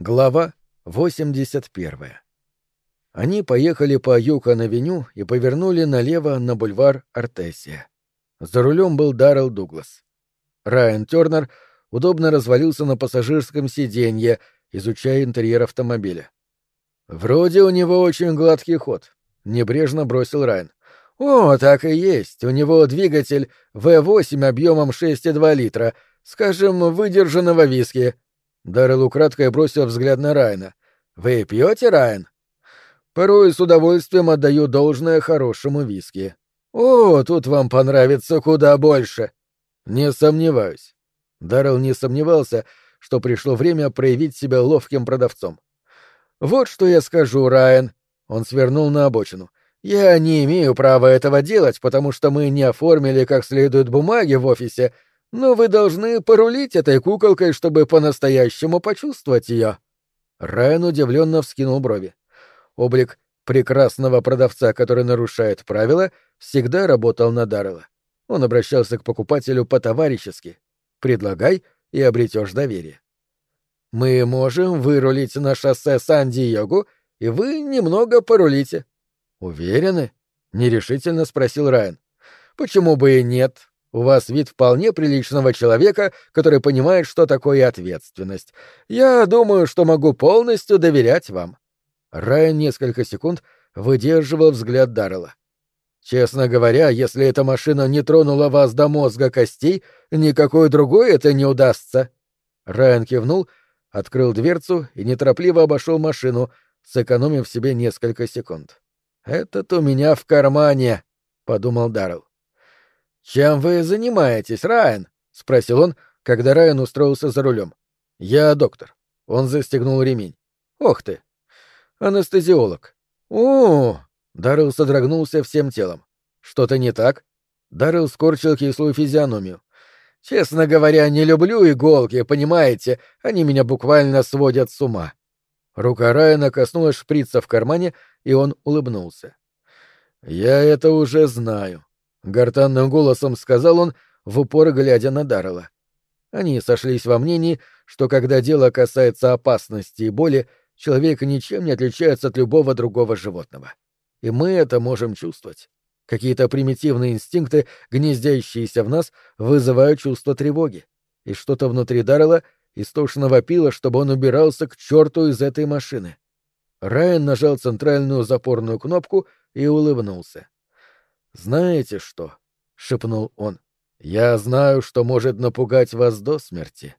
Глава 81. Они поехали по Юкон-авеню и повернули налево на бульвар Артесия. За рулем был Даррелл Дуглас. Райан Тернер удобно развалился на пассажирском сиденье, изучая интерьер автомобиля. «Вроде у него очень гладкий ход», — небрежно бросил Райан. «О, так и есть. У него двигатель V8 объемом 6,2 литра, скажем, выдержанного виски». Даррелл украдкой бросил взгляд на Райана. «Вы пьете, Райан?» «Порой с удовольствием отдаю должное хорошему виски». «О, тут вам понравится куда больше». «Не сомневаюсь». Даррелл не сомневался, что пришло время проявить себя ловким продавцом. «Вот что я скажу, Райан». Он свернул на обочину. «Я не имею права этого делать, потому что мы не оформили как следует бумаги в офисе, но вы должны порулить этой куколкой, чтобы по-настоящему почувствовать ее». Райан удивленно вскинул брови. Облик прекрасного продавца, который нарушает правила, всегда работал на Даррелла. Он обращался к покупателю по-товарищески. «Предлагай, и обретешь доверие». «Мы можем вырулить на шоссе Сан-Диего, и вы немного порулите». «Уверены?» — нерешительно спросил Райан. «Почему бы и нет? У вас вид вполне приличного человека, который понимает, что такое ответственность. Я думаю, что могу полностью доверять вам». Райан несколько секунд выдерживал взгляд Даррелла. «Честно говоря, если эта машина не тронула вас до мозга костей, никакой другой это не удастся». Райан кивнул, открыл дверцу и неторопливо обошел машину, сэкономив себе несколько секунд. «Этот у меня в кармане», — подумал Даррелл. «Чем вы занимаетесь, Райан?» — спросил он, когда Райан устроился за рулем. «Я доктор». Он застегнул ремень. «Ох ты! Анестезиолог». «О!» — Даррелл содрогнулся всем телом. «Что-то не так?» Даррелл скорчил кислую физиономию. «Честно говоря, не люблю иголки, понимаете? Они меня буквально сводят с ума». Рука Райана коснулась шприца в кармане, и он улыбнулся. «Я это уже знаю», — гортанным голосом сказал он, в упор глядя на Даррелла. Они сошлись во мнении, что когда дело касается опасности и боли, человек ничем не отличается от любого другого животного. И мы это можем чувствовать. Какие-то примитивные инстинкты, гнездящиеся в нас, вызывают чувство тревоги. И что-то внутри Даррелла истошно вопило, чтобы он убирался к черту из этой машины. Райан нажал центральную запорную кнопку и улыбнулся. «Знаете что?» — шепнул он. «Я знаю, что может напугать вас до смерти.